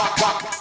rock, rock, rock.